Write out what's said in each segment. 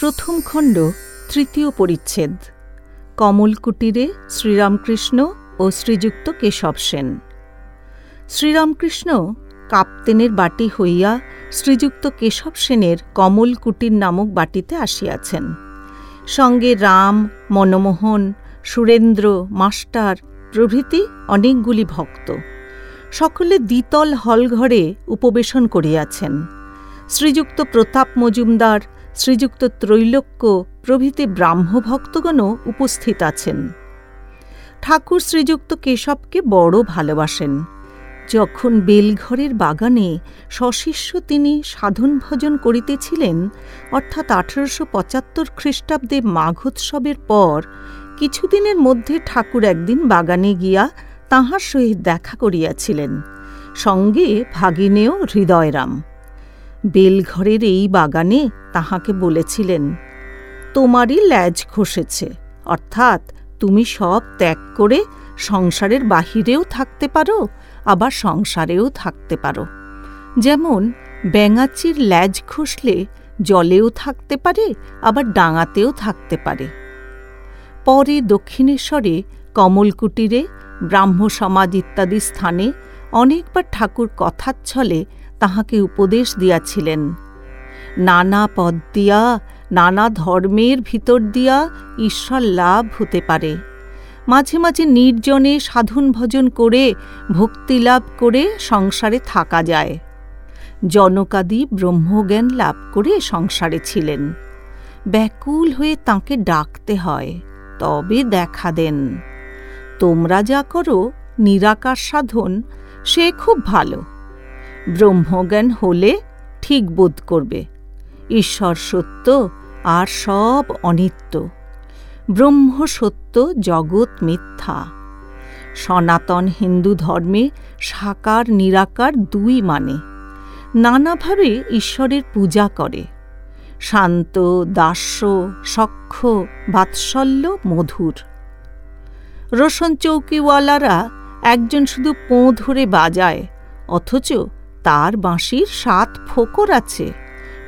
প্রথম খণ্ড, তৃতীয় পরিচ্ছেদ। কমল কুটিরে শ্রীরামকৃষ্ণ ও শ্রীযুক্ত কেশব সেন। শ্রীরামকৃষ্ণ কাপ্তেনের বাটি হইয়া শ্রীযুক্ত কেশব সেনের কমল কুটির নামক বাটিতে আসিয়াছেন। সঙ্গে রাম, মনমোহন, সুরেন্দ্র, মাস্টার প্রভৃতি অনেকগুলি ভক্ত। সকলে দ্বিতল হলঘরে উপবেশন করিয়াছেন। শ্রীযুক্ত প্রতাপ মজুমদার শ্রীযুক্ত ত্রৈলোক্য প্রভৃতি ব্রাহ্মভক্তগণও উপস্থিত আছেন। ঠাকুর শ্রীযুক্ত কেশবকে বড় ভালোবাসেন। যখন বেলঘরের বাগানে সশিষ্য তিনি সাধন ভজন করিতেছিলেন, অর্থাৎ আঠারোশো পঁচাত্তর খ্রিস্টাব্দে মাঘোৎসবের পর কিছুদিনের মধ্যে ঠাকুর একদিন বাগানে গিয়া তাঁহার সহিত দেখা করিয়াছিলেন। সঙ্গে ভাগিনেও হৃদয়রাম। বেলঘরের এই বাগানে তাহাকে বলেছিলেন, তোমারই ল্যাজ খসেছে অর্থাৎ তুমি সব ত্যাগ করে সংসারের বাহিরেও থাকতে পারো, আবার সংসারেও থাকতে পারো। যেমন ব্যাঙাচির ল্যাজ খসলে জলেও থাকতে পারে, আবার ডাঙাতেও থাকতে পারে। পরে দক্ষিণেশ্বরে কমলকুটিরে ব্রাহ্ম সমাজ ইত্যাদি স্থানে অনেকবার ঠাকুর কথাচ্ছলে তাহাকে উপদেশ দিয়াছিলেন। নানা পদ দিয়া, নানা ধর্মের ভিতর দিয়া ঈশ্বর লাভ হতে পারে। মাঝে মাঝে নির্জনে সাধন ভজন করে, ভক্তি লাভ করে সংসারে থাকা যায়। জনকাদি ব্রহ্মজ্ঞান লাভ করে সংসারে ছিলেন। ব্যাকুল হয়ে তাকে ডাকতে হয়, তবে দেখা দেন। তোমরা যা করো, নিরাকার সাধন, সে খুব ভালো। ব্রহ্মজ্ঞান হলে ঠিক বোধ করবে। ঈশ্বর সত্য আর সব অনিত্য। ব্রহ্ম সত্য জগৎ মিথ্যা। সনাতন হিন্দু ধর্মে সাকার নিরাকার দুই মানে। নানাভাবে ঈশ্বরের পূজা করে। শান্ত, দাস্য, সক্ষ, বাৎসল্য, মধুর। রোশন চৌকিওয়ালারা একজন শুধু পোঁ ধরে বাজায়, অথচ তার বাঁশির সাত ফোকর আছে।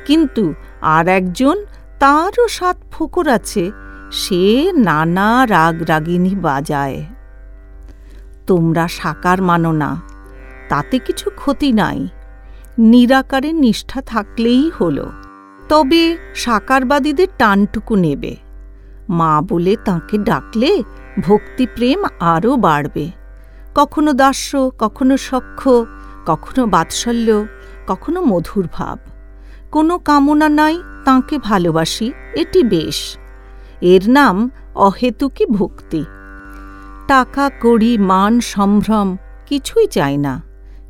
কিন্তু আর একজন তারও সাত ফোকর আছে, সে নানা রাগ রাগিনী বাজায়। তোমরা সাকার মানো না, তাতে কিছু ক্ষতি নাই। নিরাকারে নিষ্ঠা থাকলেই হল। তবে সাকারবাদীদের টানটুকু নেবে। মা বলে তাকে ডাকলে ভক্তিপ্রেম আরও বাড়বে। কখনো দাস্য, কখনো সক্ষ কখনো বাৎসল্য, কখনো মধুর ভাব। কোনো কামনা নাই, তাঁকে ভালোবাসি, এটি বেশ। এর নাম অহেতুকি ভক্তি। টাকা, কড়ি, মান, সম্ভ্রম কিছুই চাই না,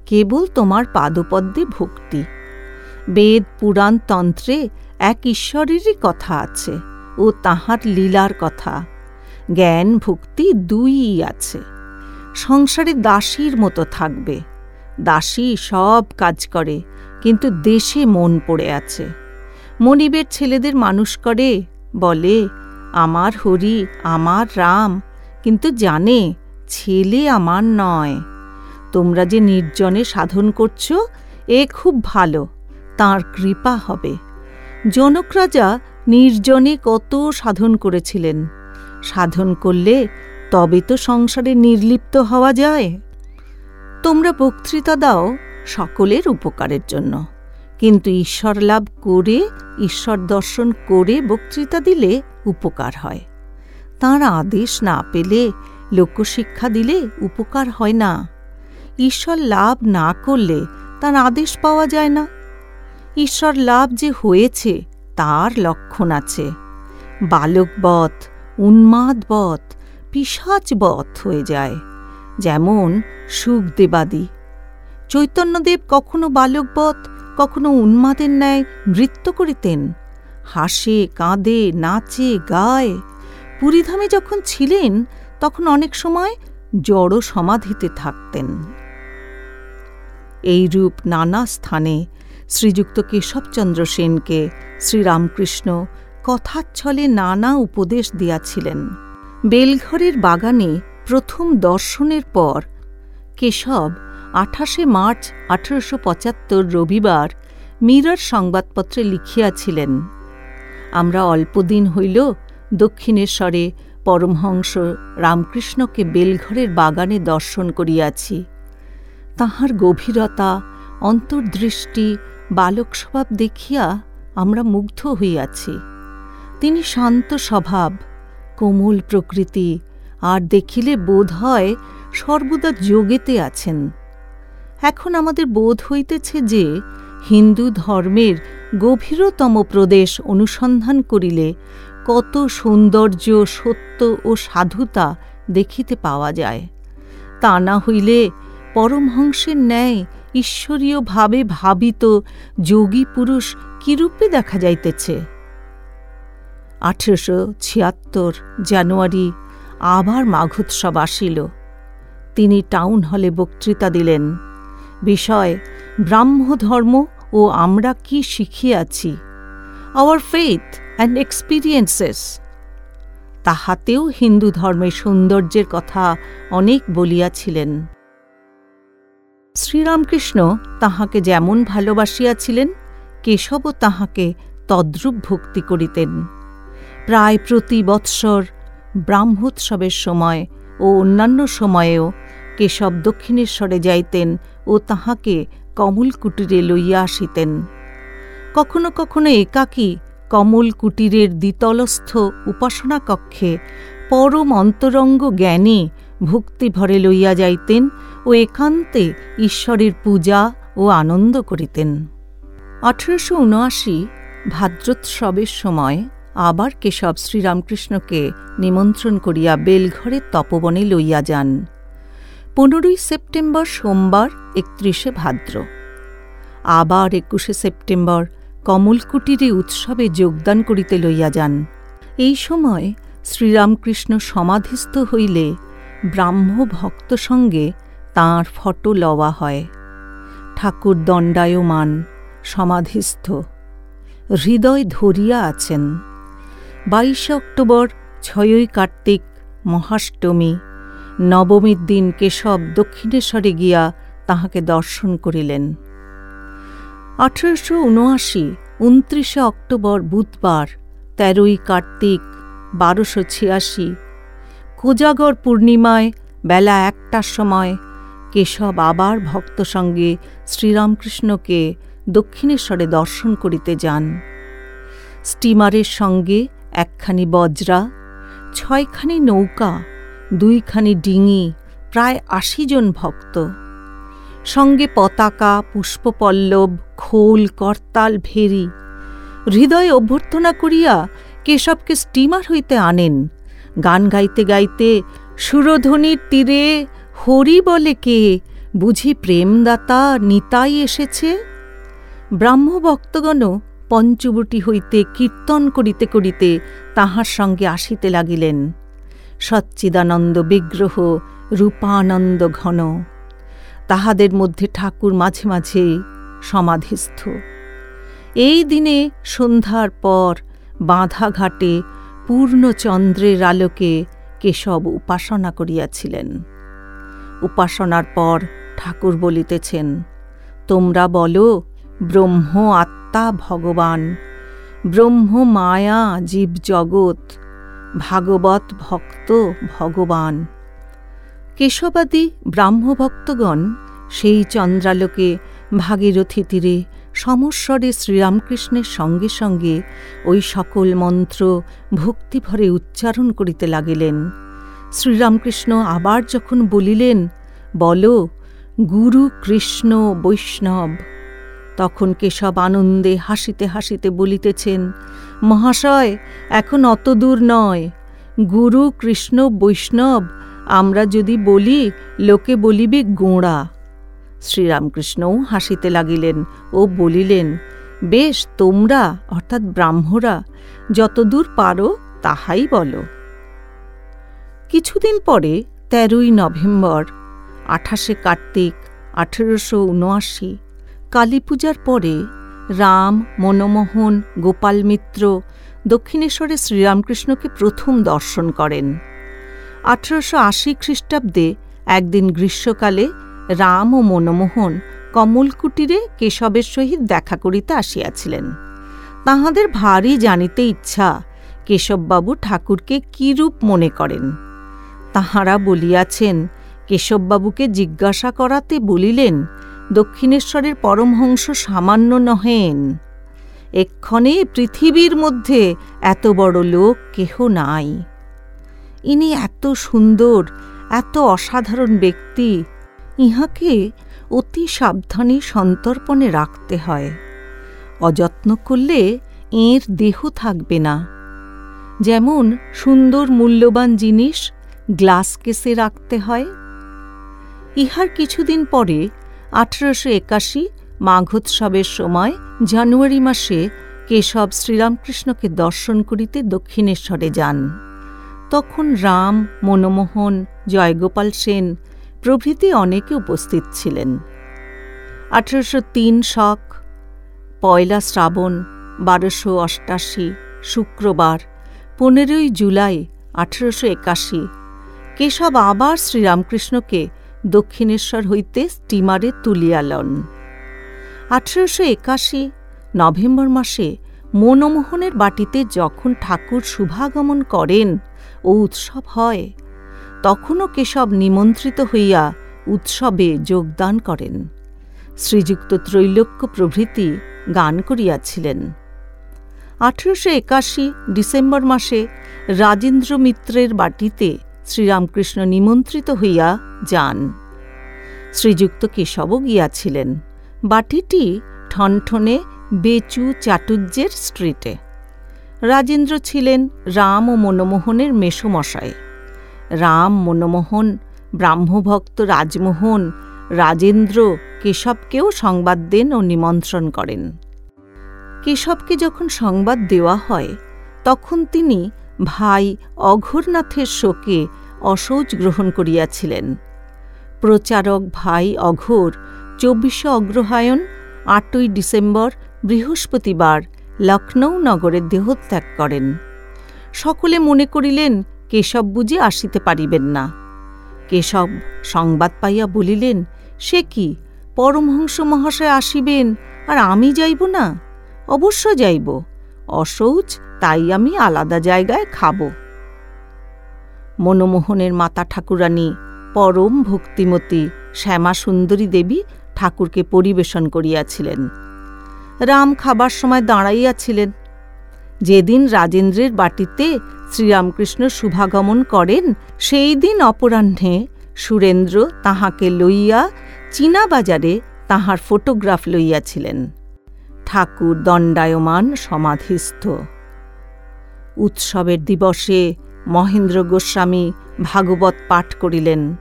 কেবল তোমার পাদপদ্মে ভক্তি। বেদ, পুরাণ, তন্ত্রে এক ঈশ্বরেরই কথা আছে ও তাহার লীলার কথা। জ্ঞান, ভক্তি দুইই আছে। সংসারে দাসীর মতো থাকবে। দাসী সব কাজ করে, কিন্তু দেশে মন পড়ে আছে। মনিবের ছেলেদের মানুষ করে, বলে, আমার হরি, আমার রাম, কিন্তু জানে, ছেলে আমার নয়। তোমরা যে নির্জনে সাধন করছ, এ খুব ভালো, তার কৃপা হবে। জনক রাজা নির্জনে কত সাধন করেছিলেন। সাধন করলে তবে তো সংসারে নির্লিপ্ত হওয়া যায়। তোমরা বক্তৃতা দাও সকলের উপকারের জন্য। কিন্তু ঈশ্বর লাভ করে, ঈশ্বর দর্শন করে বক্তৃতা দিলে উপকার হয়। তার আদেশ না পেলে, লোকশিক্ষা দিলে উপকার হয় না। ঈশ্বর লাভ না করলে তার আদেশ পাওয়া যায় না। ঈশ্বর লাভ যে হয়েছে, তার লক্ষণ আছে। বালকবধ উন্মাদবধ পিসাচবধ হয়ে যায়। যেমন সুখদেবাদি। চৈতন্যদেব কখনো বালকবধ, কখনো উন্মাদের ন্যায় নৃত্য করিতেন। হাসে, কাঁদে, নাচে, গায়। পুরীধামে যখন ছিলেন, তখন অনেক সময় জড় সমাধিতে থাকতেন। এইরূপ নানা স্থানে শ্রীযুক্ত কেশবচন্দ্র সেনকে শ্রীরামকৃষ্ণ কথাচ্ছলে নানা উপদেশ দিয়াছিলেন। বেলঘরের বাগানে প্রথম দর্শনের পর, কেশব আঠাশে মার্চ আঠারোশো পঁচাত্তর রবিবার মিরর সংবাদপত্রে লিখিয়াছিলেন, আমরা অল্পদিন হইল দক্ষিণেশ্বরে পরমহংস রামকৃষ্ণকে বেলঘরের বাগানে দর্শন করিয়াছি। তাহার গভীরতা, অন্তর্দৃষ্টি বালক স্বভাব দেখিয়া আমরা মুগ্ধ হইয়াছি। তিনি শান্ত স্বভাব কোমল প্রকৃতি আর দেখিলে বোধ হয় সর্বদা যোগেতে আছেন। এখন আমাদের বোধ হইতেছে যে হিন্দু ধর্মের গভীরতম প্রদেশ অনুসন্ধান করিলে কত সৌন্দর্য, সত্য ও সাধুতা দেখিতে পাওয়া যায়। তা না হইলে পরমহংসের ন্যায় ঈশ্বরীয় ভাবে ভাবিত যোগী পুরুষ কিরূপে দেখা যাইতেছে? আঠেরোশো ছিয়াত্তর জানুয়ারি আবার মাঘোৎসব আসিল। তিনি টাউন হলে বক্তৃতা দিলেন, বিষয়, ব্রাহ্মধর্ম ও আমরা কি শিখিয়াছি? আওয়ার ফেথ অ্যান্ড এক্সপিরিয়েন্সেস তাহাতেও হিন্দু ধর্মের সৌন্দর্যের কথা অনেক বলিয়াছিলেন। শ্রীরামকৃষ্ণ তাহাকে যেমন ভালোবাসিয়াছিলেন, কেশবও তাহাকে তদ্রূপ ভক্তি করিতেন। প্রায় প্রতি বৎসর ব্রাহ্মোৎসবের সময় ও অন্যান্য সময়েও কেশব দক্ষিণেশ্বরে যাইতেন ও তাহাকে কমল কুটিরে লইয়া আসিতেন। কখনো কখনো একাকী কমল কুটিরের দ্বিতলস্থ উপাসনা কক্ষে পরম অন্তরঙ্গ জ্ঞানে ভক্তিভরে লইয়া যাইতেন ও একান্তে ঈশ্বরের পূজা ও আনন্দ করিতেন। আঠেরোশো উনআশি ভাদ্রোৎসবের সময় আবার কেশব শ্রীরামকৃষ্ণকে নিমন্ত্রণ করিয়া বেলঘরের তপবনে লইয়া যান। পনেরোই সেপ্টেম্বর সোমবার একত্রিশে ভাদ্র। আবার একুশে সেপ্টেম্বর কমলকুটিরে উৎসবে যোগদান করিতে লইয়া যান। এই সময় শ্রীরামকৃষ্ণ সমাধিস্থ হইলে ব্রাহ্ম ভক্ত সঙ্গে তাঁর ফটো লওয়া হয়। ঠাকুর দণ্ডায়মান, সমাধিস্থ। হৃদয় ধরিয়া আছেন। বাইশে অক্টোবর, ছয়ই কার্তিক, মহাষ্টমী। নবমীর দিন কেশব দক্ষিণেশ্বরে গিয়া তাহাকে দর্শন করিলেন। আঠেরোশো উনআশি, উনত্রিশে অক্টোবর বুধবার, তেরোই কার্তিক, বারোশো ছিয়াশি। কোজাগর পূর্ণিমায় বেলা একটার সময় কেশব আবার ভক্ত সঙ্গে শ্রীরামকৃষ্ণকে দক্ষিণেশ্বরে দর্শন করিতে যান। স্টিমারের সঙ্গে একখানি বজরা, ছয়খানি নৌকা, দুইখানি ডিঙি, প্রায় আশি জন ভক্ত। সঙ্গে পতাকা, পুষ্পপল্লব, খোল, করতাল ভেরি। হৃদয় অভ্যর্থনা করিয়া কেশবকে স্টিমার হইতে আনেন। গান গাইতে গাইতে সুরধ্বনির তীরে হরি বলে কে? বুঝি প্রেমদাতা নিতাই এসেছে? ব্রাহ্মভক্তগণও পঞ্চবটি হইতে কীর্তন করিতে করিতে তাহার সঙ্গে আসিতে লাগিলেন। সচ্চিদানন্দ বিগ্রহ, রূপানন্দ ঘন, তাহাদের মধ্যে ঠাকুর মাঝে মাঝে সমাধিস্থ। এই দিনে সন্ধ্যার পর বাঁধাঘাটে পূর্ণচন্দ্রের আলোকে কেশব উপাসনা করিয়াছিলেন। উপাসনার পর ঠাকুর বলিতেছেন, তোমরা বলো ব্রহ্ম আত্মা ভগবান। ব্রহ্ম মায়া জীব জগৎ, ভাগবত ভক্ত ভগবান। কেশবাদী ব্রাহ্মভক্তগণ সেই চন্দ্রালোকে ভাগীরথী তীরে সমস্বরে শ্রীরামকৃষ্ণের সঙ্গে সঙ্গে ওই সকল মন্ত্র ভক্তিভরে উচ্চারণ করিতে লাগিলেন। শ্রীরামকৃষ্ণ আবার যখন বলিলেন, বল, গুরু কৃষ্ণ বৈষ্ণব তখন কেশব আনন্দে হাসিতে হাসিতে বলিতেছেন, মহাশয়, এখন অত দূর নয়। গুরু, কৃষ্ণ, বৈষ্ণব, আমরা যদি বলি, লোকে বলিবে গোঁড়া। শ্রীরামকৃষ্ণও হাসিতে লাগিলেন ও বলিলেন, বেশ, তোমরা, অর্থাৎ ব্রাহ্মরা যতদূর পারো, তাহাই বলো। কিছুদিন পরে, তেরোই নভেম্বর, আঠাশে কার্তিক, আঠেরোশো উনআশি কালী পূজার পরে রাম, মনমোহন গোপাল মিত্র দক্ষিণেশ্বরে শ্রীরামকৃষ্ণকে প্রথম দর্শন করেন। আঠেরোশো আশি খ্রিস্টাব্দে একদিন গ্রীষ্মকালে রাম ও মনমোহন কমলকুটিরে কেশবের সহিত দেখা করিতে আসিয়াছিলেন। তাহাদের ভারী জানিতে ইচ্ছা কেশববাবু ঠাকুরকে কিরূপ মনে করেন? তাহারা বলিয়াছেন, কেশববাবুকে জিজ্ঞাসা করাতে বলিলেন দক্ষিণেশ্বরের পরমহংস সামান্য নহেন। এক্ষণে পৃথিবীর মধ্যে এত বড় লোক কেহ নাই। ইনি এত সুন্দর, এত অসাধারণ ব্যক্তি, ইহাকে অতি সাবধানে সন্তর্পণে রাখতে হয়। অযত্ন করলে এর দেহ থাকবে না। যেমন সুন্দর মূল্যবান জিনিস গ্লাস কেসে রাখতে হয়। ইহার কিছুদিন পরে আঠেরোশো একাশি মাঘোৎসবের সময়, জানুয়ারি মাসে কেশব শ্রীরামকৃষ্ণকে দর্শন করিতে দক্ষিণেশ্বরে যান। তখন রাম, মনমোহন, জয়গোপাল সেন প্রভৃতি অনেকে উপস্থিত ছিলেন। আঠেরোশো তিন শক, পয়লা শ্রাবণ, বারোশো অষ্টাশি শুক্রবার, পনেরোই জুলাই আঠেরোশো একাশি, কেশব আবার শ্রীরামকৃষ্ণকে দক্ষিণেশ্বর হইতে স্টিমারে তুলিয়া লন আঠেরোশো একাশি নভেম্বর মাসে মনমোহনের বাটিতে যখন ঠাকুর শুভাগমন করেন ও উৎসব হয়, তখনও কেশব নিমন্ত্রিত হইয়া উৎসবে যোগদান করেন। শ্রীযুক্ত ত্রৈলোক্য প্রভৃতি গান করিয়াছিলেন। আঠেরোশো একাশি ডিসেম্বর মাসে রাজেন্দ্র মিত্রের বাটিতে শ্রীরামকৃষ্ণ নিমন্ত্রিত হইয়া যান। শ্রীযুক্ত কেশবও গিয়াছিলেন। বাটিটি ঠনঠনে বেচু চাটুর্যের স্ট্রিটে। রাজেন্দ্র ছিলেন রাম ও মনমোহনের মেষমশাই। রাম, মনমোহন, ব্রাহ্মভক্ত রাজমোহন, রাজেন্দ্র কেশবকেও সংবাদ দেন ও নিমন্ত্রণ করেন। কেশবকে যখন সংবাদ দেওয়া হয়, তখন তিনি ভাই অঘোরনাথের শোকে অসৌচ গ্রহণ করিয়াছিলেন। প্রচারক ভাই অঘোর, চব্বিশে অগ্রহায়ণ, আটই ডিসেম্বর, বৃহস্পতিবার লখনৌ নগরে দেহত্যাগ করেন। সকলে মনে করিলেন, কেশব বুঝে আসিতে পারিবেন না। কেশব সংবাদ পাইয়া বলিলেন, সে কি? পরমহংস মহাশয় আসিবেন, আর আমি যাইব না? অবশ্য যাইব। অশৌচ তাই আমি আলাদা জায়গায় খাব। মনমোহনের মাতা ঠাকুরানী পরম ভক্তিমতী শ্যামা সুন্দরী দেবী ঠাকুরকে পরিবেশন করিয়াছিলেন। রাম খাবার সময় দাঁড়াইয়াছিলেন। যেদিন রাজেন্দ্রের বাটিতে শ্রীরামকৃষ্ণ শুভাগমন করেন, সেই দিন অপরাহ্নে সুরেন্দ্র তাহাকে লইয়া চীনা বাজারে তাহার ফটোগ্রাফ লইয়াছিলেন। ঠাকুর দণ্ডায়মান সমাধিস্থ। উৎসবের দিবসে মহেন্দ্র গোস্বামী ভাগবত পাঠ করিলেন।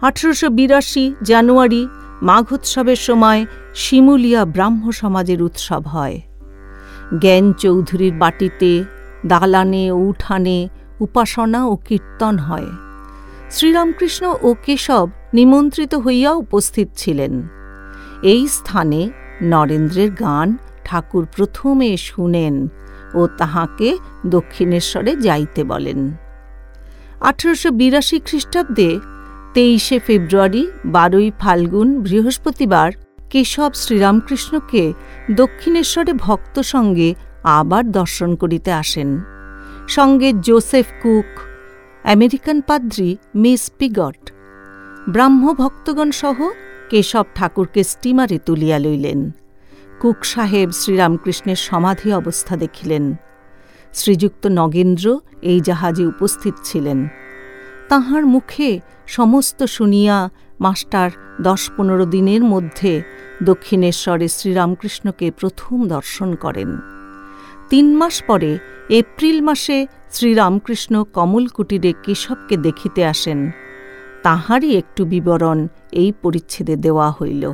আঠেরোশো বিরাশি জানুয়ারি মাঘোৎসবের সময় শিমুলিয়া ব্রাহ্ম সমাজের উৎসব হয়। জ্ঞান চৌধুরীর বাটিতে, দালানে উঠানে উপাসনা ও কীর্তন হয়। শ্রীরামকৃষ্ণ ও কেশব নিমন্ত্রিত হইয়া উপস্থিত ছিলেন। এই স্থানে নরেন্দ্রের গান ঠাকুর প্রথমে শুনেন। ও তাহাকে দক্ষিণেশ্বরে যাইতে বলেন। আঠেরোশো বিরাশি খ্রিস্টাব্দে তেইশে ফেব্রুয়ারি বারোই ফাল্গুন বৃহস্পতিবার কেশব শ্রীরামকৃষ্ণকে দক্ষিণেশ্বরে ভক্ত সঙ্গে আবার দর্শন করিতে আসেন। সঙ্গে জোসেফ কুক, আমেরিকান পাদ্রী মিস পিগট ব্রাহ্ম ভক্তগণ সহ কেশব ঠাকুরকে স্টিমারে তুলিয়া লইলেন। কুক সাহেব শ্রীরামকৃষ্ণের সমাধি অবস্থা দেখিলেন। শ্রীযুক্ত নগেন্দ্র এই জাহাজে উপস্থিত ছিলেন। তাহার মুখে সমস্ত শুনিয়া মাস্টার দশ পনেরো দিনের মধ্যে দক্ষিণেশ্বরে শ্রীরামকৃষ্ণকে প্রথম দর্শন করেন। তিন মাস পরে এপ্রিল মাসে শ্রীরামকৃষ্ণ কমলকুটিরে কেশবকে দেখিতে আসেন। তাহারই একটু বিবরণ এই পরিচ্ছেদে দেওয়া হইল।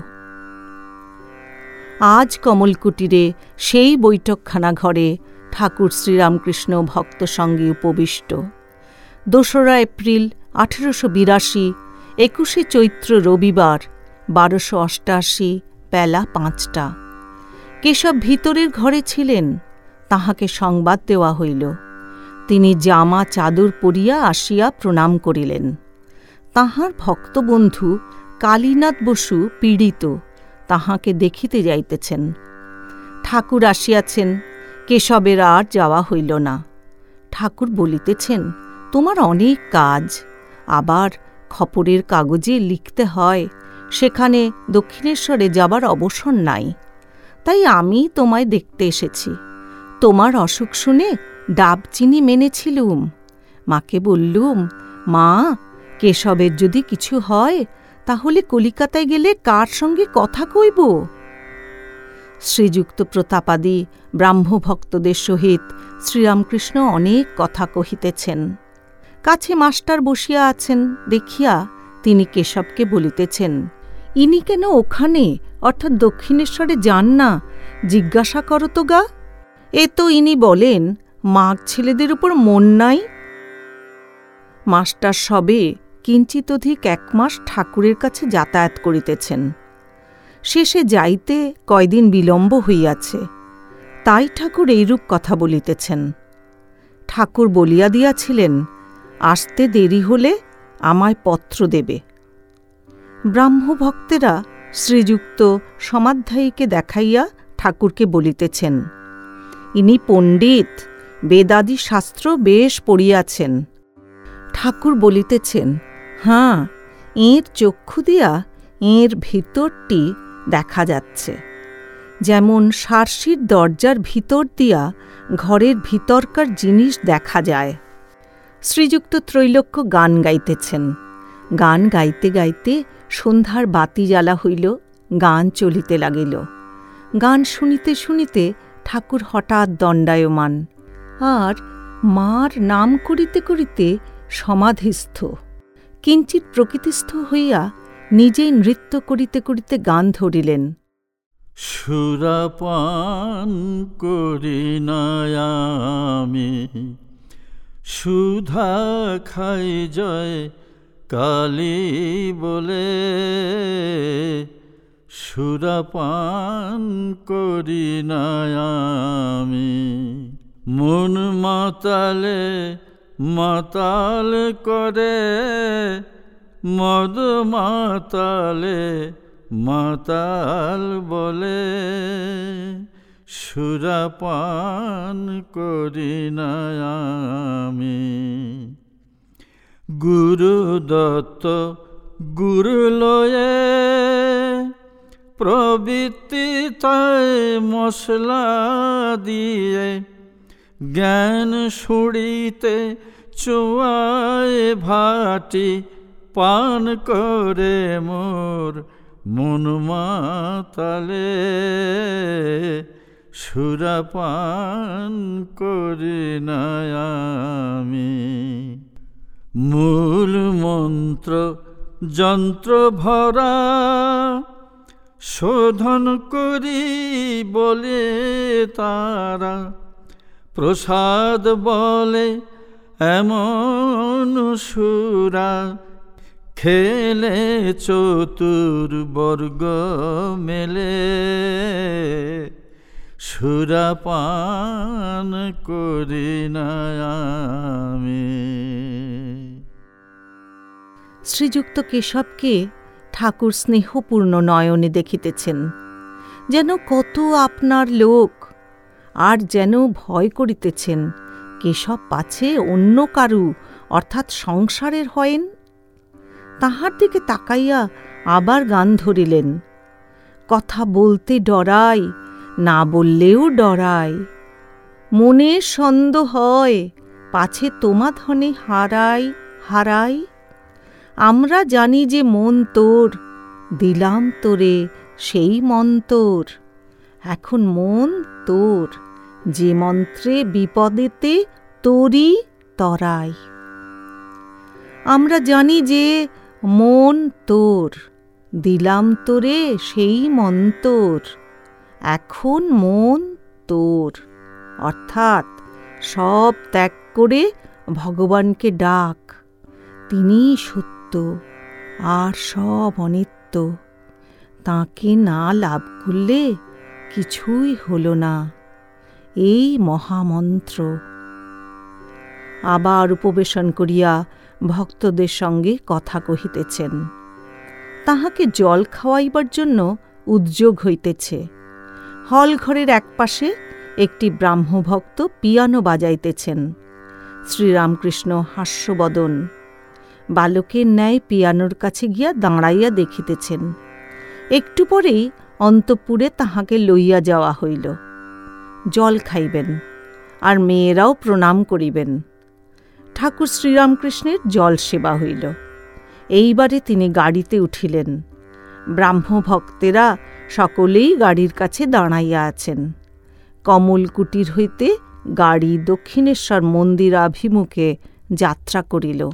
আজ কমলকুটিরে সেই বৈঠকখানা ঘরে ঠাকুর শ্রীরামকৃষ্ণ ভক্ত সঙ্গে উপবিষ্ট। দোসরা এপ্রিল আঠেরোশো বিরাশি, একুশে চৈত্র রবিবার, বারোশো অষ্টাশি, বেলা পাঁচটা। কেশব ভিতরের ঘরে ছিলেন, তাহাকে সংবাদ দেওয়া হইল। তিনি জামা চাদর পরিয়া আসিয়া প্রণাম করিলেন। তাহার ভক্তবন্ধু কালীনাথ বসু পীড়িত। তাহাকে দেখিতে যাইতেছেন। ঠাকুর আসিয়াছেন, কেশবের আর যাওয়া হইল না। ঠাকুর বলিতেছেন, তোমার অনেক কাজ। আবার খপরের কাগজে লিখতে হয়, সেখানে দক্ষিণেশ্বরে যাবার অবসর নাই। তাই আমি তোমায় দেখতে এসেছি। তোমার অসুখ শুনে ডাব চিনি মেনেছিলুম। মাকে বললুম, মা, কেশবের যদি কিছু হয় তাহলে কলিকাতায় গেলে কার সঙ্গে কথা কইব? শ্রীযুক্ত প্রতাপাদি ব্রাহ্মভক্তদের সহিত শ্রীরামকৃষ্ণ অনেক কথা কহিতেছেন। কাছে মাস্টার বসিয়া আছেন, দেখিয়া তিনি কেশবকে বলিতেছেন, ইনি কেন ওখানে? অর্থাৎ দক্ষিণেশ্বরে যান না? জিজ্ঞাসা করো তো গা। এ তো ইনি বলেন মাঘ ছেলেদের উপর মন নাই? মাস্টার সবে কিঞ্চিত অধিক এক মাস ঠাকুরের কাছে যাতায়াত করিতেছেন। শেষে যাইতে কয়দিন বিলম্ব হইয়াছে। তাই ঠাকুর এইরূপ কথা বলিতেছেন। ঠাকুর বলিয়া দিয়াছিলেন, আসতে দেরি হলে আমায় পত্র দেবে। ব্রাহ্মভক্তেরা শ্রীযুক্ত সমাধ্যায়ীকে দেখাইয়া ঠাকুরকে বলিতেছেন, ইনি পণ্ডিত বেদাদি শাস্ত্র বেশ পড়িয়াছেন। ঠাকুর বলিতেছেন হাঁ এর চক্ষু দিয়া এর ভিতরটি দেখা যাচ্ছে। যেমন সারসির দরজার ভিতর দিয়া ঘরের ভিতরকার জিনিস দেখা যায়। শ্রীযুক্ত ত্রৈলোক্য গান গাইতেছেন। গান গাইতে গাইতে সন্ধ্যার বাতি জ্বালা হইল, গান চলিতে লাগিল। গান শুনিতে শুনিতে ঠাকুর হঠাৎ দণ্ডায়মান। আর মার নাম করিতে করিতে সমাধিস্থ। কিঞ্চিত প্রকৃতিস্থ হইয়া নিজেই নৃত্য করিতে করিতে গান ধরিলেন। সুরাপান করি আমি, সুধা খাই জয় কালী বলে। সুরাপান করি আমি, মন মাতালে মাতাল করে, মদ মাতালে মাতাল বলে। সুরাপান করি আমি। গুরু দত্ত গুরু লয়ে, প্রবৃত্তি তাই মশলা দিয়ে জ্ঞান শুড়িতে চুয়ায় ভাটি পান করে মোর মন মাতালে সুরাপান করি আমি। মূল মন্ত্র, যন্ত্র ভরা শোধন করি বলে তারা প্রসাদ বলে এমন সুরা খেলে চতুর্বর্গ মেলে। সুরা পান করি আমি। শ্রীযুক্ত কেশবকে ঠাকুর স্নেহপূর্ণ নয়নে দেখিতেছেন। যেন কত আপনার লোক আর যেন ভয় করিতেছেন। কেশব পাছে অন্য কারু, অর্থাৎ সংসারের হয়েন? তাহার দিকে তাকাইয়া আবার গান ধরিলেন। কথা বলতে ডরাই, না বললেও ডরাই। মনে সন্দ হয়, পাছে তোমা ধনে হারাই হারাই? আমরা জানি যে মন তোর, দিলাম তোরে সেই মন্তর এখন মন তোর। যে মন্ত্রে বিপদেতে তোরই তরাই। আমরা জানি যে মন তোর, দিলাম তোরে সেই মন্তর এখন মন তোর। অর্থাৎ সব ত্যাগ করে ভগবানকে ডাক, তিনি সত্য আর সব অনিত্য। তাকে না লাভ করলে কিছুই হলো না। এই মহামন্ত্র। আবার উপবেশন করিয়া ভক্তদের সঙ্গে কথা কহিতেছেন। তাহাকে জল খাওয়াইবার জন্য উদ্যোগ হইতেছে। হল ঘরের একপাশে একটি ব্রাহ্মভক্ত পিয়ানো বাজাইতেছেন। শ্রীরামকৃষ্ণ হাস্যবদন। বালকের ন্যায় পিয়ানোর কাছে গিয়া দাঁড়াইয়া দেখিতেছেন। একটু পরেই অন্তপুরে তাহাকে লইয়া যাওয়া হইল। জল খাইবেন, আর মেয়েরাও প্রণাম করিবেন। ঠাকুর শ্রীরামকৃষ্ণের জল সেবা হইল। এইবারে তিনি গাড়িতে উঠিলেন। ব্রাহ্মভক্তেরা সকলেই গাড়ির কাছে দাঁড়াইয়া আছেন। কমল কুটির হইতে গাড়ি দক্ষিণেশ্বর মন্দিরাভিমুখে যাত্রা করিল।